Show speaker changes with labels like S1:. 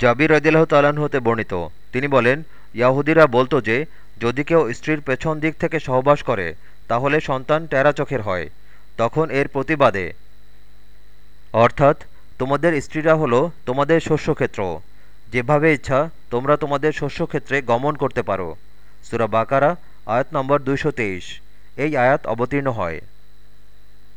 S1: জাবির রদিল্লাহ তালান হতে বর্ণিত। তিনি বলেন, ইয়াহুদিরা বলতো যে, যদি কেউ স্ত্রীর পেছন দিক থেকে সহবাস করে, তাহলে সন্তান টেরা চোখের হয়। তখন এর প্রতিবাদে। অর্থাৎ, তোমাদের স্ত্রীরা হলো তোমাদের শস্যক্ষেত্র। যেভাবে ইচ্ছা, তোমরা তোমাদের শস্যক্ষেত্রে গমন করতে পারো। সুরা বাকারা, আয়াত নম্বর দুইশো তেইশ। এই আয়াত অবতীর্ণ হয়।